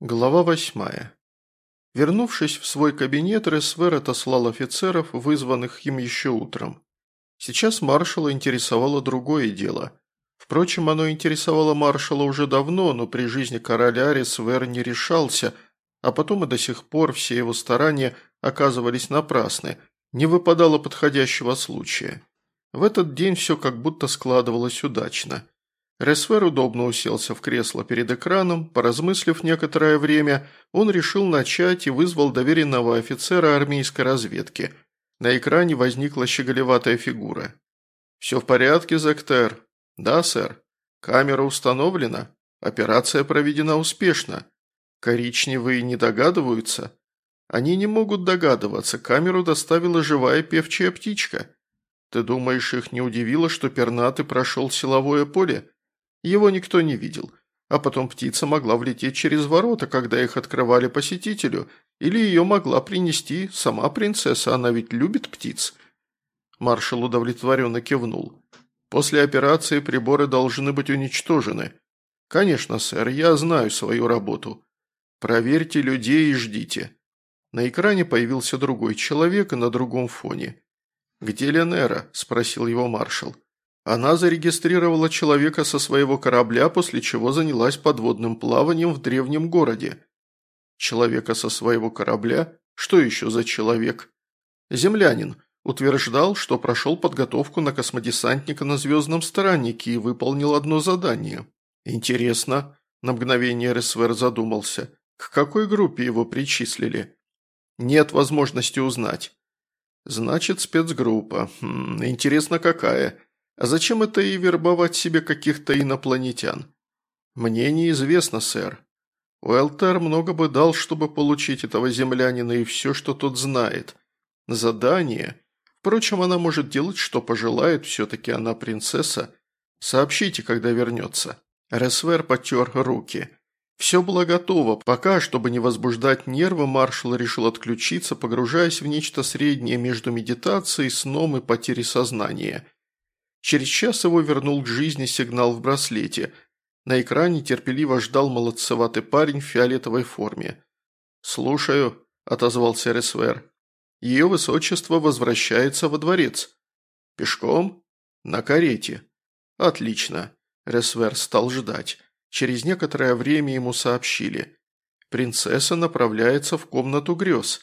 Глава восьмая. Вернувшись в свой кабинет, Ресвер отослал офицеров, вызванных им еще утром. Сейчас маршала интересовало другое дело. Впрочем, оно интересовало маршала уже давно, но при жизни короля Ресвер не решался, а потом и до сих пор все его старания оказывались напрасны, не выпадало подходящего случая. В этот день все как будто складывалось удачно – Ресвер удобно уселся в кресло перед экраном, поразмыслив некоторое время, он решил начать и вызвал доверенного офицера армейской разведки. На экране возникла щеголеватая фигура. «Все в порядке, Зектер?» «Да, сэр. Камера установлена. Операция проведена успешно. Коричневые не догадываются?» «Они не могут догадываться. Камеру доставила живая певчая птичка. Ты думаешь, их не удивило, что пернатый прошел силовое поле?» Его никто не видел. А потом птица могла влететь через ворота, когда их открывали посетителю, или ее могла принести сама принцесса, она ведь любит птиц. Маршал удовлетворенно кивнул. После операции приборы должны быть уничтожены. Конечно, сэр, я знаю свою работу. Проверьте людей и ждите. На экране появился другой человек на другом фоне. «Где Ленера?» – спросил его маршал. Она зарегистрировала человека со своего корабля, после чего занялась подводным плаванием в древнем городе. Человека со своего корабля? Что еще за человек? Землянин. Утверждал, что прошел подготовку на космодесантника на звездном страннике и выполнил одно задание. Интересно. На мгновение Ресвер задумался. К какой группе его причислили? Нет возможности узнать. Значит, спецгруппа. Хм, интересно, какая. А зачем это и вербовать себе каких-то инопланетян? Мне неизвестно, сэр. Уэлтер много бы дал, чтобы получить этого землянина и все, что тот знает. Задание. Впрочем, она может делать, что пожелает, все-таки она принцесса. Сообщите, когда вернется. Ресвер потер руки. Все было готово, пока, чтобы не возбуждать нервы, маршал решил отключиться, погружаясь в нечто среднее между медитацией, сном и потерей сознания – Через час его вернул к жизни сигнал в браслете. На экране терпеливо ждал молодцеватый парень в фиолетовой форме. «Слушаю», – отозвался Ресвер. «Ее высочество возвращается во дворец». «Пешком?» «На карете». «Отлично». Ресвер стал ждать. Через некоторое время ему сообщили. Принцесса направляется в комнату грез.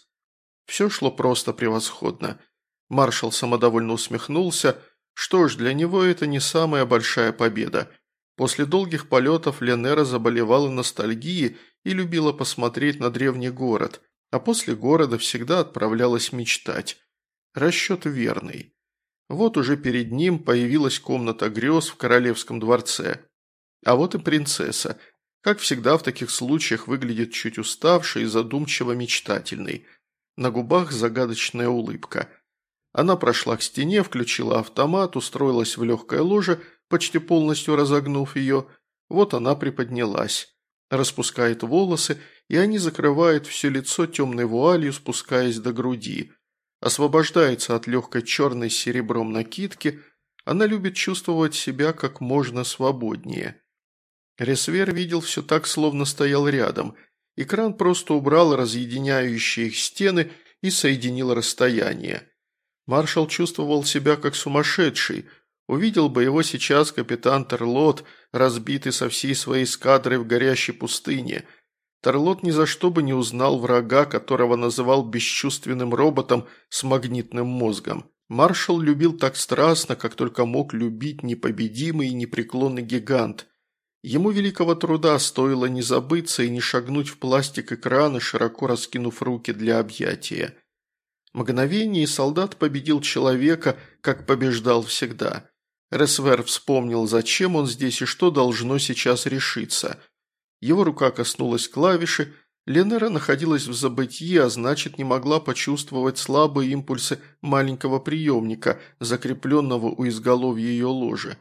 Все шло просто превосходно. Маршал самодовольно усмехнулся – что ж, для него это не самая большая победа. После долгих полетов Ленера заболевала ностальгией и любила посмотреть на древний город, а после города всегда отправлялась мечтать. Расчет верный. Вот уже перед ним появилась комната грез в королевском дворце. А вот и принцесса. Как всегда в таких случаях выглядит чуть уставшей и задумчиво мечтательной. На губах загадочная улыбка – она прошла к стене, включила автомат, устроилась в легкое ложе, почти полностью разогнув ее. Вот она приподнялась. Распускает волосы, и они закрывают все лицо темной вуалью, спускаясь до груди. Освобождается от легкой черной с серебром накидки. Она любит чувствовать себя как можно свободнее. Ресвер видел все так, словно стоял рядом. Экран просто убрал разъединяющие их стены и соединил расстояние. Маршал чувствовал себя как сумасшедший. Увидел бы его сейчас капитан Терлот, разбитый со всей своей эскадрой в горящей пустыне. Терлот ни за что бы не узнал врага, которого называл бесчувственным роботом с магнитным мозгом. Маршал любил так страстно, как только мог любить непобедимый и непреклонный гигант. Ему великого труда стоило не забыться и не шагнуть в пластик экрана, широко раскинув руки для объятия. Мгновение, и солдат победил человека, как побеждал всегда. Ресвер вспомнил, зачем он здесь и что должно сейчас решиться. Его рука коснулась клавиши, Ленера находилась в забытии, а значит не могла почувствовать слабые импульсы маленького приемника, закрепленного у изголовья ее ложи.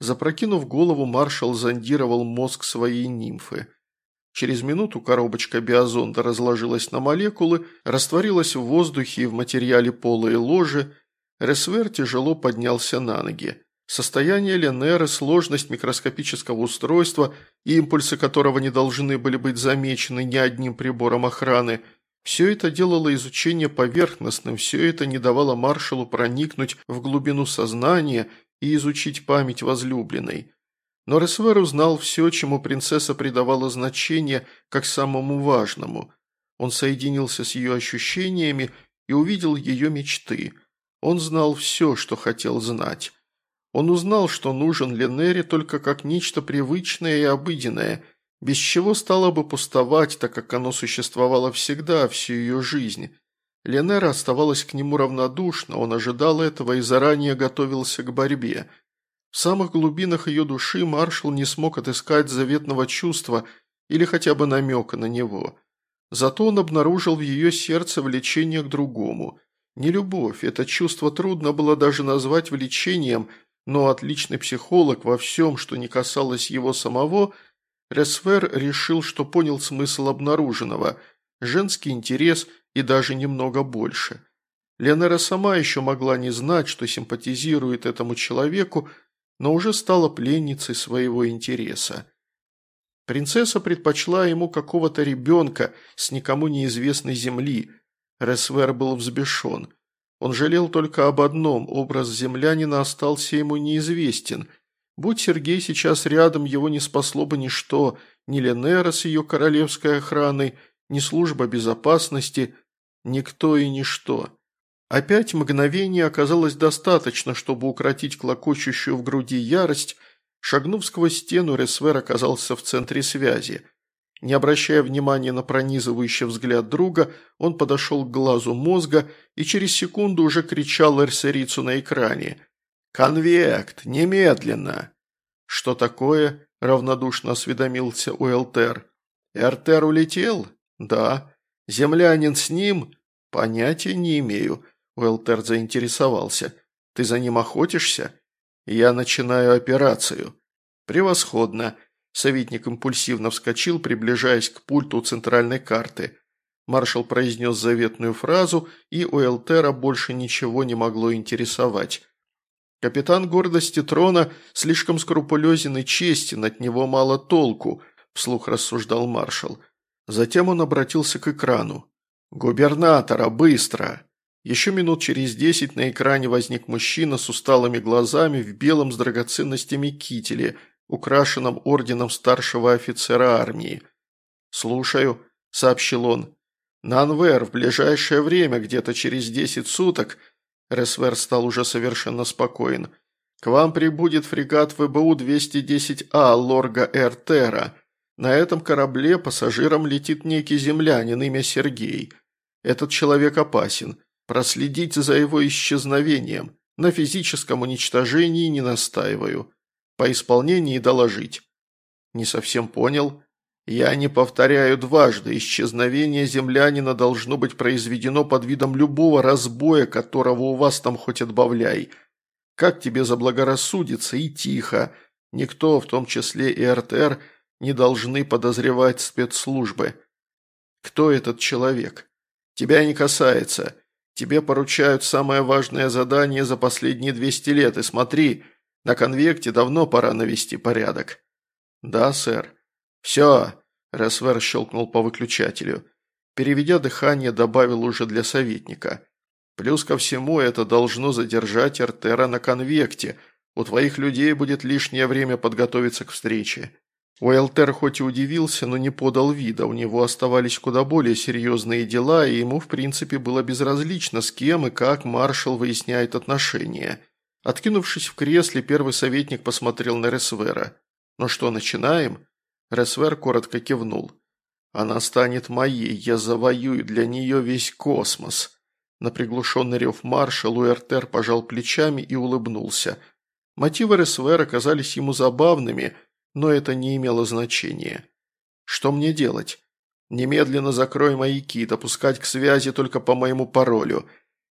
Запрокинув голову, маршал зондировал мозг своей нимфы. Через минуту коробочка биозонда разложилась на молекулы, растворилась в воздухе и в материале пола и ложи. Ресвер тяжело поднялся на ноги. Состояние Ленеры, сложность микроскопического устройства, импульсы которого не должны были быть замечены ни одним прибором охраны – все это делало изучение поверхностным, все это не давало маршалу проникнуть в глубину сознания и изучить память возлюбленной. Но Ресвер узнал все, чему принцесса придавала значение как самому важному. Он соединился с ее ощущениями и увидел ее мечты. Он знал все, что хотел знать. Он узнал, что нужен Ленере только как нечто привычное и обыденное – без чего стало бы пустовать, так как оно существовало всегда, всю ее жизнь. Ленера оставалась к нему равнодушна, он ожидал этого и заранее готовился к борьбе. В самых глубинах ее души маршал не смог отыскать заветного чувства или хотя бы намека на него. Зато он обнаружил в ее сердце влечение к другому. Не любовь, это чувство трудно было даже назвать влечением, но отличный психолог во всем, что не касалось его самого – Ресвер решил, что понял смысл обнаруженного, женский интерес и даже немного больше. Ленера сама еще могла не знать, что симпатизирует этому человеку, но уже стала пленницей своего интереса. Принцесса предпочла ему какого-то ребенка с никому неизвестной земли. Ресвер был взбешен. Он жалел только об одном – образ землянина остался ему неизвестен, Будь Сергей сейчас рядом, его не спасло бы ничто, ни Ленера с ее королевской охраной, ни служба безопасности, никто и ничто. Опять мгновение оказалось достаточно, чтобы укротить клокочущую в груди ярость. Шагнув сквозь стену, Ресвер оказался в центре связи. Не обращая внимания на пронизывающий взгляд друга, он подошел к глазу мозга и через секунду уже кричал Эрсерицу на экране – «Конвект! Немедленно!» «Что такое?» – равнодушно осведомился Уэлтер. «Эртер улетел?» «Да». «Землянин с ним?» «Понятия не имею», – Уэлтер заинтересовался. «Ты за ним охотишься?» «Я начинаю операцию». «Превосходно». Советник импульсивно вскочил, приближаясь к пульту центральной карты. Маршал произнес заветную фразу, и у Элтера больше ничего не могло интересовать. Капитан гордости трона слишком скрупулезен и честен, от него мало толку», – вслух рассуждал маршал. Затем он обратился к экрану. «Губернатора, быстро!» Еще минут через десять на экране возник мужчина с усталыми глазами в белом с драгоценностями кителе, украшенном орденом старшего офицера армии. «Слушаю», – сообщил он. «На Анвер в ближайшее время, где-то через десять суток, Ресвер стал уже совершенно спокоен. «К вам прибудет фрегат ВБУ-210А Лорга Эртера. На этом корабле пассажиром летит некий землянин, имя Сергей. Этот человек опасен. Проследите за его исчезновением. На физическом уничтожении не настаиваю. По исполнении доложить». «Не совсем понял». «Я не повторяю дважды, исчезновение землянина должно быть произведено под видом любого разбоя, которого у вас там хоть отбавляй. Как тебе заблагорассудится и тихо. Никто, в том числе и РТР, не должны подозревать спецслужбы. Кто этот человек? Тебя не касается. Тебе поручают самое важное задание за последние 200 лет, и смотри, на конвекте давно пора навести порядок». «Да, сэр». «Все!» – Ресвер щелкнул по выключателю. Переведя дыхание, добавил уже для советника. «Плюс ко всему это должно задержать Артера на конвекте. У твоих людей будет лишнее время подготовиться к встрече». Уэлтер хоть и удивился, но не подал вида, у него оставались куда более серьезные дела, и ему, в принципе, было безразлично, с кем и как маршал выясняет отношения. Откинувшись в кресле, первый советник посмотрел на Ресвера. «Ну что, начинаем?» Ресвер коротко кивнул. «Она станет моей, я завоюю для нее весь космос». На приглушенный рев маршал Уэртер пожал плечами и улыбнулся. Мотивы Ресвера казались ему забавными, но это не имело значения. «Что мне делать?» «Немедленно закрой маяки, допускать к связи только по моему паролю.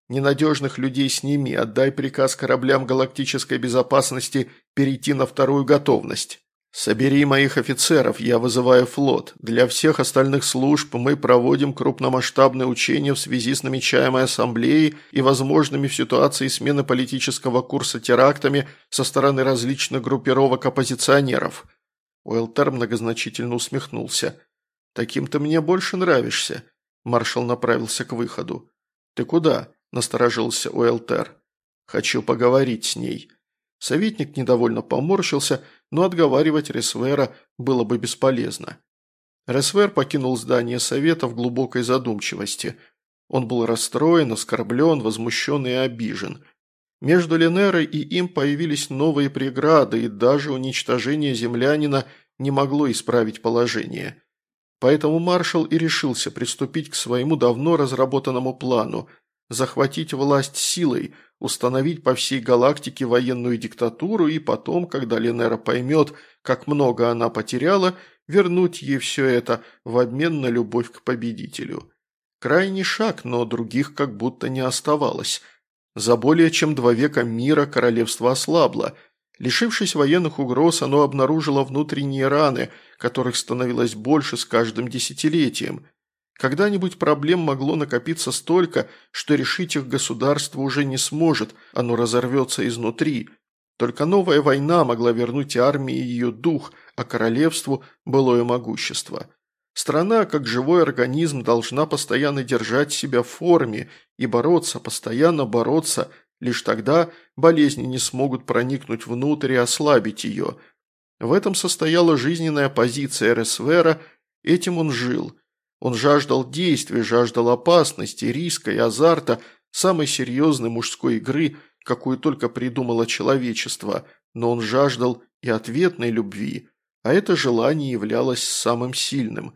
Ненадежных людей сними, отдай приказ кораблям галактической безопасности перейти на вторую готовность». «Собери моих офицеров, я вызываю флот. Для всех остальных служб мы проводим крупномасштабные учения в связи с намечаемой ассамблеей и возможными в ситуации смены политического курса терактами со стороны различных группировок оппозиционеров». Уэлтер многозначительно усмехнулся. «Таким ты мне больше нравишься». Маршал направился к выходу. «Ты куда?» – насторожился Уэлтер. «Хочу поговорить с ней». Советник недовольно поморщился, но отговаривать Ресвера было бы бесполезно. Ресвер покинул здание совета в глубокой задумчивости. Он был расстроен, оскорблен, возмущен и обижен. Между Ленерой и им появились новые преграды, и даже уничтожение землянина не могло исправить положение. Поэтому маршал и решился приступить к своему давно разработанному плану – захватить власть силой – установить по всей галактике военную диктатуру и потом, когда Ленера поймет, как много она потеряла, вернуть ей все это в обмен на любовь к победителю. Крайний шаг, но других как будто не оставалось. За более чем два века мира королевство ослабло. Лишившись военных угроз, оно обнаружило внутренние раны, которых становилось больше с каждым десятилетием – когда-нибудь проблем могло накопиться столько, что решить их государство уже не сможет, оно разорвется изнутри. Только новая война могла вернуть армии ее дух, а королевству – былое могущество. Страна, как живой организм, должна постоянно держать себя в форме и бороться, постоянно бороться. Лишь тогда болезни не смогут проникнуть внутрь и ослабить ее. В этом состояла жизненная позиция Ресвера, этим он жил – он жаждал действий, жаждал опасности, риска и азарта, самой серьезной мужской игры, какую только придумало человечество, но он жаждал и ответной любви, а это желание являлось самым сильным.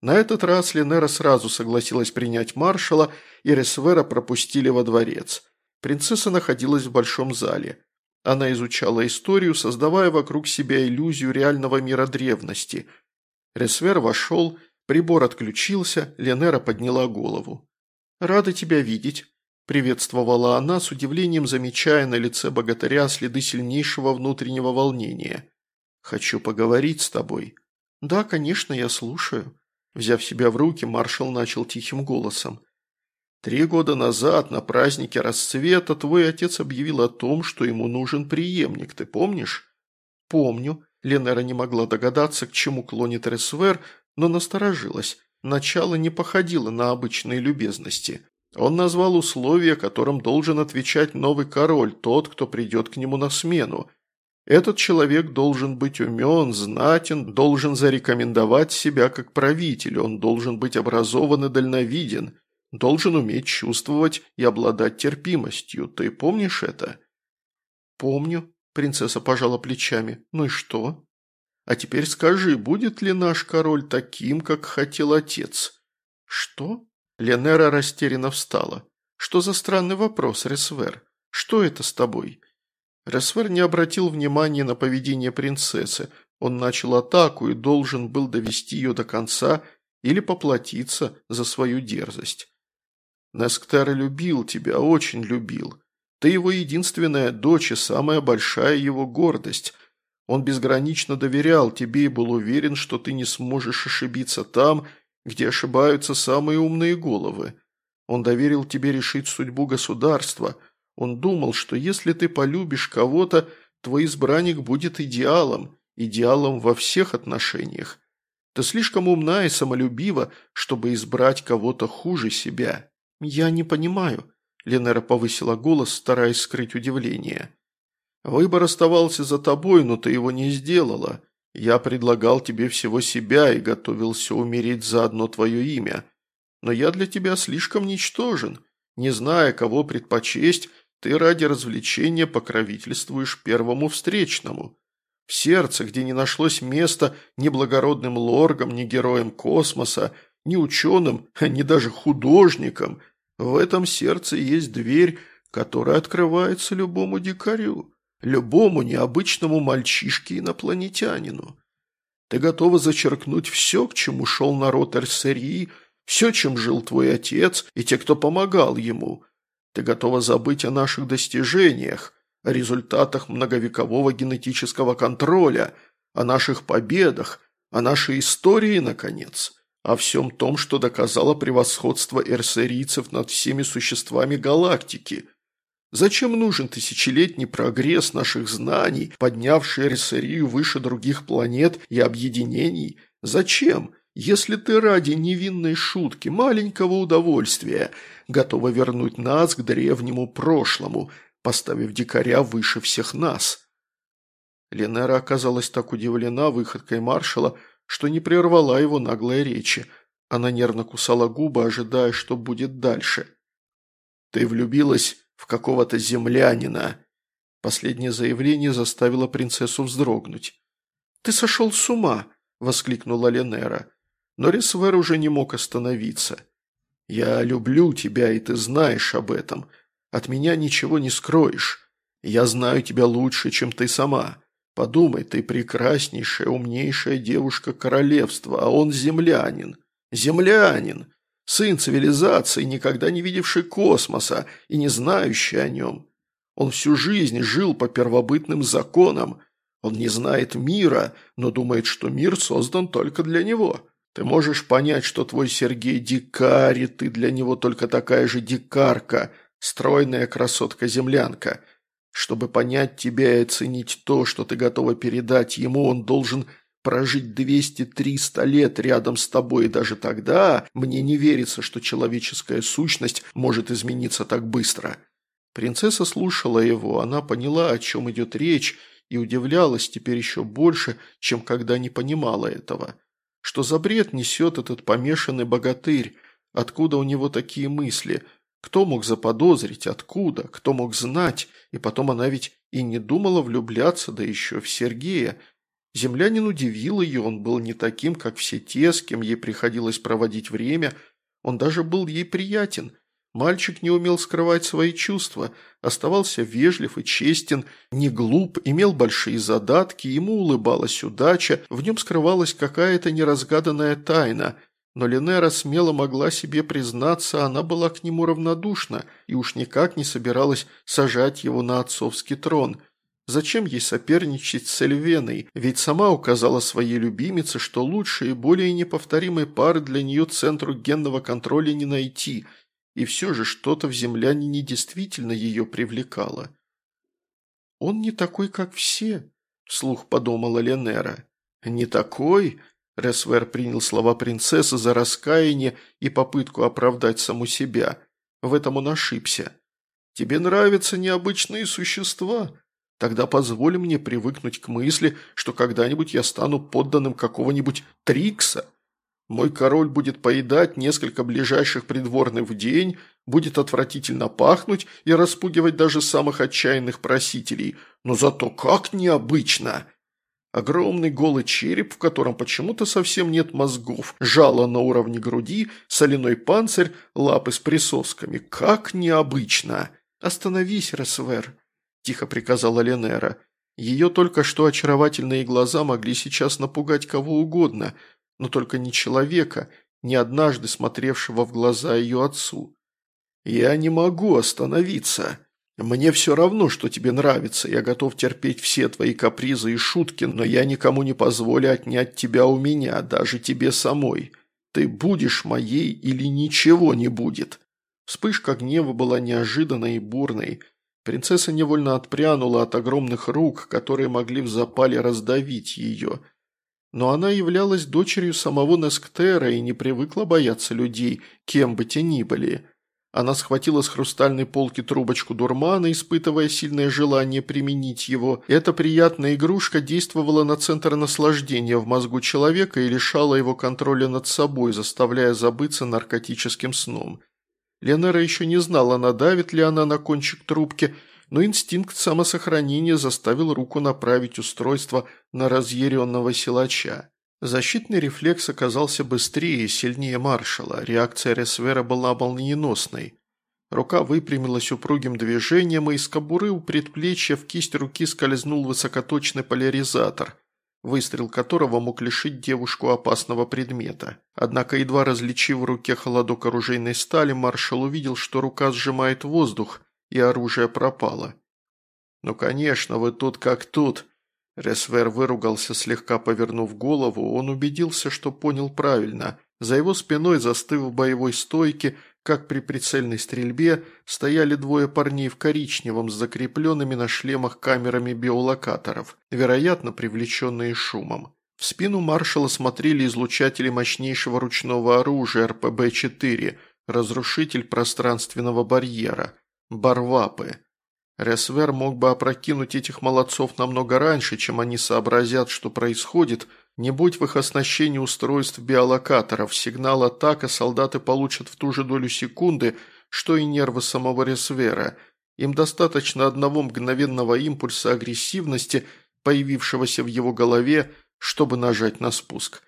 На этот раз Ленера сразу согласилась принять маршала, и Ресвера пропустили во дворец. Принцесса находилась в большом зале. Она изучала историю, создавая вокруг себя иллюзию реального мира древности. Ресвер вошел Прибор отключился, Ленера подняла голову. «Рада тебя видеть», – приветствовала она, с удивлением замечая на лице богатыря следы сильнейшего внутреннего волнения. «Хочу поговорить с тобой». «Да, конечно, я слушаю». Взяв себя в руки, маршал начал тихим голосом. «Три года назад, на празднике расцвета, твой отец объявил о том, что ему нужен преемник, ты помнишь?» «Помню». Ленера не могла догадаться, к чему клонит Ресвер, но насторожилась. Начало не походило на обычные любезности. Он назвал условия, которым должен отвечать новый король, тот, кто придет к нему на смену. Этот человек должен быть умен, знатен, должен зарекомендовать себя как правитель, он должен быть образован и дальновиден, должен уметь чувствовать и обладать терпимостью. Ты помнишь это? «Помню», – принцесса пожала плечами. «Ну и что?» А теперь скажи, будет ли наш король таким, как хотел отец?» «Что?» Ленера растерянно встала. «Что за странный вопрос, Ресвер? Что это с тобой?» Ресвер не обратил внимания на поведение принцессы. Он начал атаку и должен был довести ее до конца или поплатиться за свою дерзость. Несктер любил тебя, очень любил. Ты его единственная дочь и самая большая его гордость. Он безгранично доверял тебе и был уверен, что ты не сможешь ошибиться там, где ошибаются самые умные головы. Он доверил тебе решить судьбу государства. Он думал, что если ты полюбишь кого-то, твой избранник будет идеалом, идеалом во всех отношениях. Ты слишком умна и самолюбива, чтобы избрать кого-то хуже себя. Я не понимаю. Ленера повысила голос, стараясь скрыть удивление. Выбор оставался за тобой, но ты его не сделала. Я предлагал тебе всего себя и готовился умереть за одно твое имя. Но я для тебя слишком ничтожен. Не зная, кого предпочесть, ты ради развлечения покровительствуешь первому встречному. В сердце, где не нашлось места ни благородным лоргам, ни героям космоса, ни ученым, ни даже художникам, в этом сердце есть дверь, которая открывается любому дикарю любому необычному мальчишке-инопланетянину. Ты готова зачеркнуть все, к чему шел народ Эрсерии, все, чем жил твой отец и те, кто помогал ему. Ты готова забыть о наших достижениях, о результатах многовекового генетического контроля, о наших победах, о нашей истории, наконец, о всем том, что доказало превосходство эрсерийцев над всеми существами галактики. Зачем нужен тысячелетний прогресс наших знаний, поднявший эрсерию выше других планет и объединений? Зачем, если ты ради невинной шутки, маленького удовольствия, готова вернуть нас к древнему прошлому, поставив дикаря выше всех нас?» Ленера оказалась так удивлена выходкой маршала, что не прервала его наглой речи. Она нервно кусала губы, ожидая, что будет дальше. «Ты влюбилась в какого-то землянина?» Последнее заявление заставило принцессу вздрогнуть. «Ты сошел с ума!» – воскликнула Ленера. Но Ресвер уже не мог остановиться. «Я люблю тебя, и ты знаешь об этом. От меня ничего не скроешь. Я знаю тебя лучше, чем ты сама. Подумай, ты прекраснейшая, умнейшая девушка королевства, а он землянин. Землянин! Сын цивилизации, никогда не видевший космоса и не знающий о нем. Он всю жизнь жил по первобытным законам. Он не знает мира, но думает, что мир создан только для него. Ты можешь понять, что твой Сергей дикарь, и ты для него только такая же дикарка, стройная красотка-землянка – чтобы понять тебя и оценить то, что ты готова передать ему, он должен прожить 200-300 лет рядом с тобой, и даже тогда мне не верится, что человеческая сущность может измениться так быстро». Принцесса слушала его, она поняла, о чем идет речь, и удивлялась теперь еще больше, чем когда не понимала этого. Что за бред несет этот помешанный богатырь? Откуда у него такие мысли? Кто мог заподозрить, откуда, кто мог знать, и потом она ведь и не думала влюбляться, да еще в Сергея. Землянин удивил ее, он был не таким, как все те, с кем ей приходилось проводить время, он даже был ей приятен. Мальчик не умел скрывать свои чувства, оставался вежлив и честен, не глуп, имел большие задатки, ему улыбалась удача, в нем скрывалась какая-то неразгаданная тайна – но Ленера смело могла себе признаться, она была к нему равнодушна и уж никак не собиралась сажать его на отцовский трон. Зачем ей соперничать с Эльвеной, ведь сама указала своей любимице, что лучшей и более неповторимой пары для нее центру генного контроля не найти, и все же что-то в землянине действительно ее привлекало. «Он не такой, как все», – вслух подумала Ленера. «Не такой?» Ресвер принял слова принцессы за раскаяние и попытку оправдать саму себя. В этом он ошибся. «Тебе нравятся необычные существа? Тогда позволь мне привыкнуть к мысли, что когда-нибудь я стану подданным какого-нибудь Трикса. Мой король будет поедать несколько ближайших придворных в день, будет отвратительно пахнуть и распугивать даже самых отчаянных просителей. Но зато как необычно!» Огромный голый череп, в котором почему-то совсем нет мозгов, жало на уровне груди, соляной панцирь, лапы с присосками. Как необычно! «Остановись, Ресвер», – тихо приказала Ленера. Ее только что очаровательные глаза могли сейчас напугать кого угодно, но только не человека, не однажды смотревшего в глаза ее отцу. «Я не могу остановиться», «Мне все равно, что тебе нравится, я готов терпеть все твои капризы и шутки, но я никому не позволю отнять тебя у меня, даже тебе самой. Ты будешь моей или ничего не будет». Вспышка гнева была неожиданной и бурной. Принцесса невольно отпрянула от огромных рук, которые могли в запале раздавить ее. Но она являлась дочерью самого Несктера и не привыкла бояться людей, кем бы те ни были. Она схватила с хрустальной полки трубочку дурмана, испытывая сильное желание применить его. Эта приятная игрушка действовала на центр наслаждения в мозгу человека и лишала его контроля над собой, заставляя забыться наркотическим сном. Ленера еще не знала, надавит ли она на кончик трубки, но инстинкт самосохранения заставил руку направить устройство на разъяренного силача. Защитный рефлекс оказался быстрее и сильнее маршала, реакция Ресвера была молниеносной. Рука выпрямилась упругим движением, и из кобуры у предплечья в кисть руки скользнул высокоточный поляризатор, выстрел которого мог лишить девушку опасного предмета. Однако, едва различив в руке холодок оружейной стали, маршал увидел, что рука сжимает воздух, и оружие пропало. «Ну, конечно, вы тут как тут», Ресвер выругался, слегка повернув голову, он убедился, что понял правильно. За его спиной, застыв в боевой стойке, как при прицельной стрельбе, стояли двое парней в коричневом с закрепленными на шлемах камерами биолокаторов, вероятно, привлеченные шумом. В спину маршала смотрели излучатели мощнейшего ручного оружия РПБ-4, разрушитель пространственного барьера, барвапы. Ресвер мог бы опрокинуть этих молодцов намного раньше, чем они сообразят, что происходит, не будь в их оснащении устройств биолокаторов, сигнал атака солдаты получат в ту же долю секунды, что и нервы самого Ресвера. Им достаточно одного мгновенного импульса агрессивности, появившегося в его голове, чтобы нажать на спуск.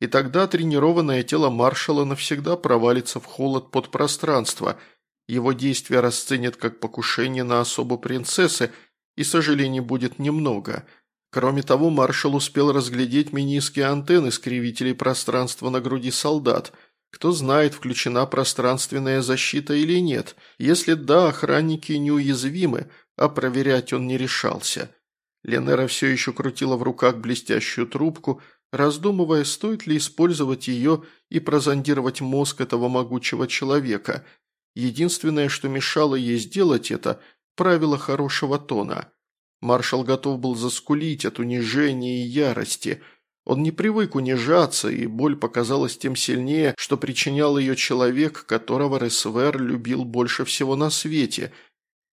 И тогда тренированное тело маршала навсегда провалится в холод подпространства – его действия расценят как покушение на особу принцессы, и сожалений будет немного. Кроме того, маршал успел разглядеть миниские антенны скривителей пространства на груди солдат. Кто знает, включена пространственная защита или нет. Если да, охранники неуязвимы, а проверять он не решался. Ленера все еще крутила в руках блестящую трубку, раздумывая, стоит ли использовать ее и прозондировать мозг этого могучего человека – Единственное, что мешало ей сделать это – правило хорошего тона. Маршал готов был заскулить от унижения и ярости. Он не привык унижаться, и боль показалась тем сильнее, что причинял ее человек, которого Ресвер любил больше всего на свете.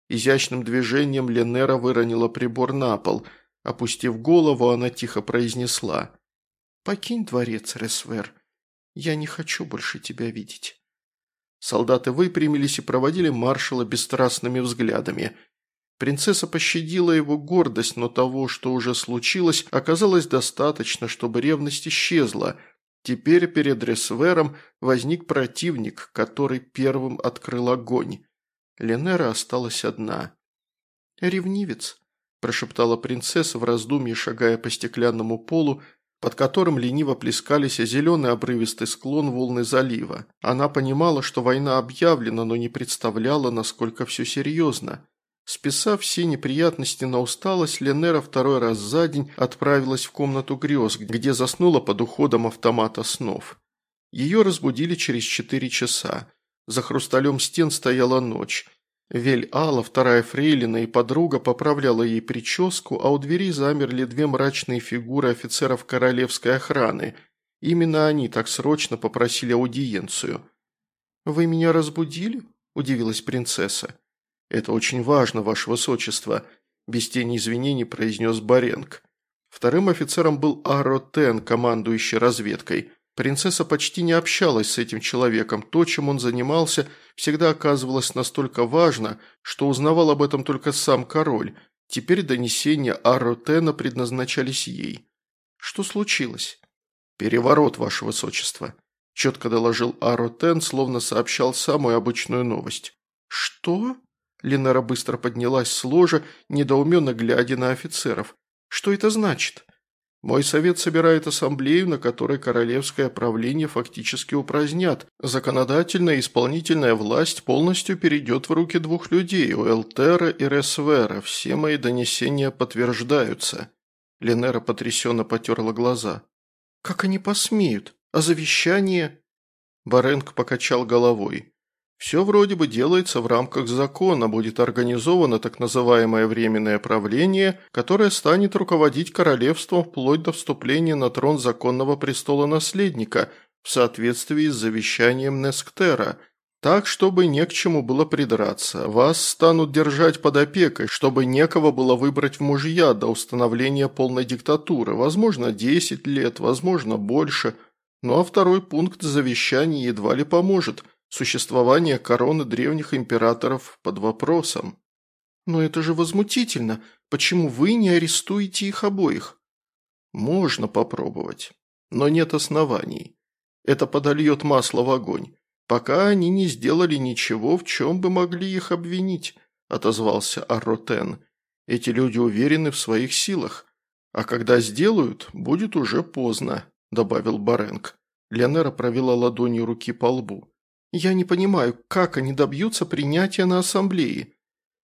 Изящным движением Ленера выронила прибор на пол. Опустив голову, она тихо произнесла. «Покинь дворец, Ресвер. Я не хочу больше тебя видеть». Солдаты выпрямились и проводили маршала бесстрастными взглядами. Принцесса пощадила его гордость, но того, что уже случилось, оказалось достаточно, чтобы ревность исчезла. Теперь перед Ресвером возник противник, который первым открыл огонь. Ленера осталась одна. «Ревнивец», – прошептала принцесса в раздумье, шагая по стеклянному полу, под которым лениво плескались зеленый обрывистый склон волны залива. Она понимала, что война объявлена, но не представляла, насколько все серьезно. Списав все неприятности на усталость, Ленера второй раз за день отправилась в комнату грез, где заснула под уходом автомата снов. Ее разбудили через четыре часа. За хрусталем стен стояла ночь. Вель-Алла, вторая фрейлина и подруга, поправляла ей прическу, а у двери замерли две мрачные фигуры офицеров королевской охраны. Именно они так срочно попросили аудиенцию. «Вы меня разбудили?» – удивилась принцесса. «Это очень важно, ваше высочество», – без тени извинений произнес Баренг. Вторым офицером был Аро Тен, командующий разведкой – Принцесса почти не общалась с этим человеком. То, чем он занимался, всегда оказывалось настолько важно, что узнавал об этом только сам король. Теперь донесения Арротена предназначались ей. Что случилось? «Переворот, ваше высочество», – четко доложил Арротен, словно сообщал самую обычную новость. «Что?» Ленара быстро поднялась с ложа, недоуменно глядя на офицеров. «Что это значит?» Мой совет собирает ассамблею, на которой королевское правление фактически упразднят. Законодательная и исполнительная власть полностью перейдет в руки двух людей, у Элтера и Ресвера. Все мои донесения подтверждаются». Ленера потрясенно потерла глаза. «Как они посмеют? А завещание?» Баренг покачал головой. Все вроде бы делается в рамках закона, будет организовано так называемое временное правление, которое станет руководить королевством вплоть до вступления на трон законного престола наследника в соответствии с завещанием Несктера. Так, чтобы не к чему было придраться. Вас станут держать под опекой, чтобы некого было выбрать в мужья до установления полной диктатуры. Возможно, 10 лет, возможно, больше. Ну а второй пункт завещания едва ли поможет – Существование короны древних императоров под вопросом. Но это же возмутительно. Почему вы не арестуете их обоих? Можно попробовать, но нет оснований. Это подольет масло в огонь. Пока они не сделали ничего, в чем бы могли их обвинить, отозвался Арротен. Эти люди уверены в своих силах. А когда сделают, будет уже поздно, добавил Баренг. Леонера провела ладонью руки по лбу. Я не понимаю, как они добьются принятия на ассамблее.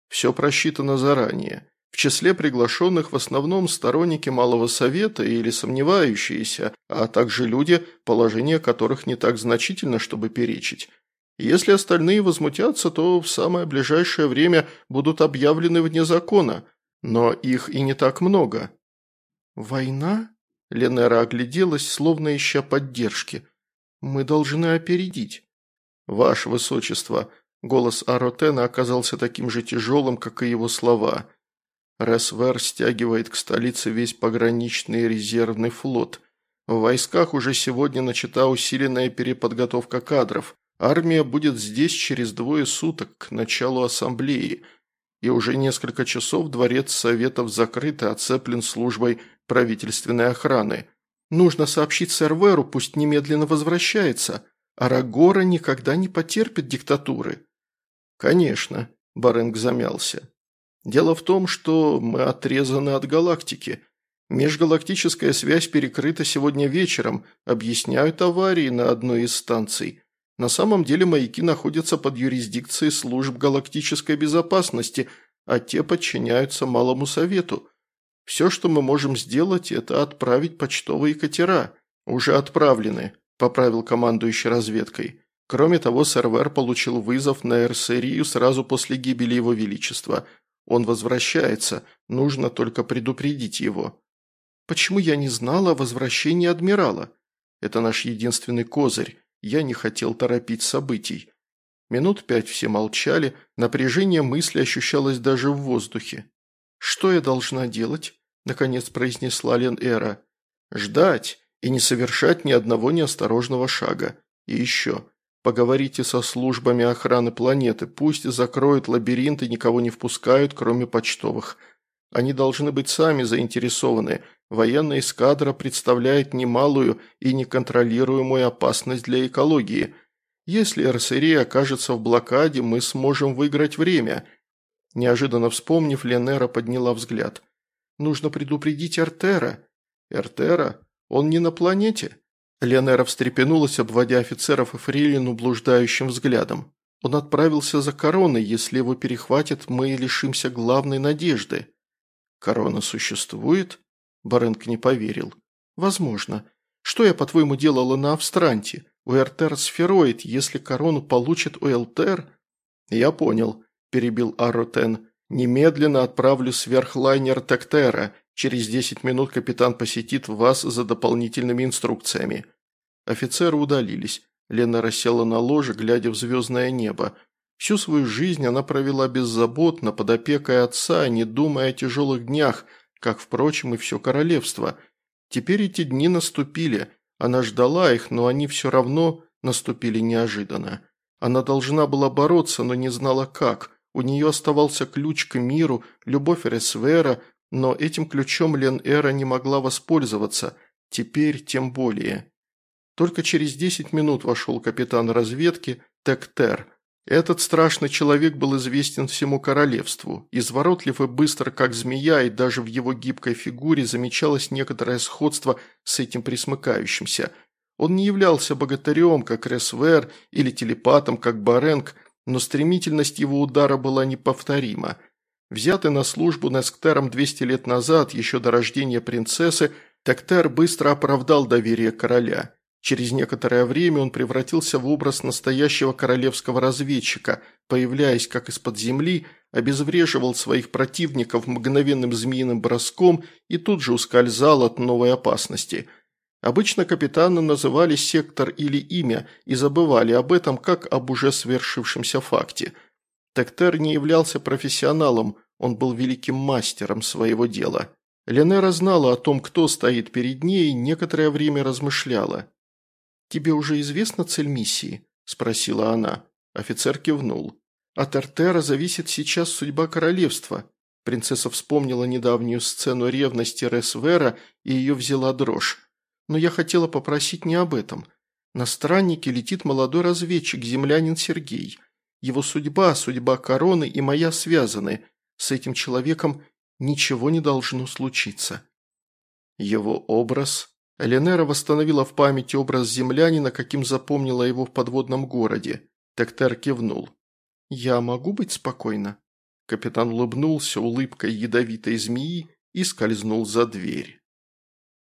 Все просчитано заранее. В числе приглашенных в основном сторонники Малого Совета или сомневающиеся, а также люди, положение которых не так значительно, чтобы перечить. Если остальные возмутятся, то в самое ближайшее время будут объявлены вне закона, но их и не так много. «Война?» – Ленера огляделась, словно ища поддержки. «Мы должны опередить». «Ваше Высочество», – голос Аротена оказался таким же тяжелым, как и его слова – Ресвер стягивает к столице весь пограничный резервный флот. В войсках уже сегодня начата усиленная переподготовка кадров. Армия будет здесь через двое суток к началу ассамблеи. И уже несколько часов дворец Советов закрыт и оцеплен службой правительственной охраны. Нужно сообщить Серверу, пусть немедленно возвращается. Арагора никогда не потерпит диктатуры. Конечно, Баренг замялся. Дело в том, что мы отрезаны от галактики. Межгалактическая связь перекрыта сегодня вечером, объясняют аварии на одной из станций. На самом деле маяки находятся под юрисдикцией служб галактической безопасности, а те подчиняются Малому Совету. Все, что мы можем сделать, это отправить почтовые катера. Уже отправлены, поправил командующий разведкой. Кроме того, сервер получил вызов на Эрсерию сразу после гибели его величества – он возвращается, нужно только предупредить его. Почему я не знала о возвращении адмирала? Это наш единственный козырь, я не хотел торопить событий. Минут пять все молчали, напряжение мысли ощущалось даже в воздухе. «Что я должна делать?» – наконец произнесла Лен Эра. «Ждать и не совершать ни одного неосторожного шага. И еще, Поговорите со службами охраны планеты, пусть закроют лабиринт и никого не впускают, кроме почтовых. Они должны быть сами заинтересованы. Военная эскадра представляет немалую и неконтролируемую опасность для экологии. Если РСРИ окажется в блокаде, мы сможем выиграть время». Неожиданно вспомнив, Ленера подняла взгляд. «Нужно предупредить Эртера». «Эртера? Он не на планете?» Леонера встрепенулась, обводя офицеров и фрилину блуждающим взглядом. Он отправился за короной, если его перехватят, мы лишимся главной надежды. Корона существует? Баренк не поверил. Возможно. Что я, по-твоему, делала на Австранте? У Эртер сфероид, если корону получит у Элтер? Я понял, перебил Арротен. Немедленно отправлю сверхлайнер Тектера. Через десять минут капитан посетит вас за дополнительными инструкциями». Офицеры удалились. Лена рассела на ложе, глядя в звездное небо. Всю свою жизнь она провела беззаботно, под опекой отца, не думая о тяжелых днях, как, впрочем, и все королевство. Теперь эти дни наступили. Она ждала их, но они все равно наступили неожиданно. Она должна была бороться, но не знала как. У нее оставался ключ к миру, любовь Ресвера, но этим ключом Лен Эра не могла воспользоваться, теперь тем более. Только через десять минут вошел капитан разведки Тектер. Этот страшный человек был известен всему королевству, изворотлив и быстро, как змея, и даже в его гибкой фигуре замечалось некоторое сходство с этим присмыкающимся. Он не являлся богатырем, как Ресвер, или телепатом, как Баренг, но стремительность его удара была неповторима – Взятый на службу Несктером 200 лет назад, еще до рождения принцессы, Тектер быстро оправдал доверие короля. Через некоторое время он превратился в образ настоящего королевского разведчика, появляясь как из-под земли, обезвреживал своих противников мгновенным змеиным броском и тут же ускользал от новой опасности. Обычно капитаны называли сектор или имя и забывали об этом как об уже свершившемся факте – Тектер не являлся профессионалом, он был великим мастером своего дела. Ленера знала о том, кто стоит перед ней, и некоторое время размышляла. «Тебе уже известна цель миссии?» – спросила она. Офицер кивнул. «От Артера зависит сейчас судьба королевства». Принцесса вспомнила недавнюю сцену ревности Ресвера и ее взяла дрожь. «Но я хотела попросить не об этом. На страннике летит молодой разведчик, землянин Сергей. Его судьба, судьба короны и моя связаны. С этим человеком ничего не должно случиться. Его образ... Эленера восстановила в памяти образ землянина, каким запомнила его в подводном городе. Тектер кивнул. «Я могу быть спокойна?» Капитан улыбнулся улыбкой ядовитой змеи и скользнул за дверь.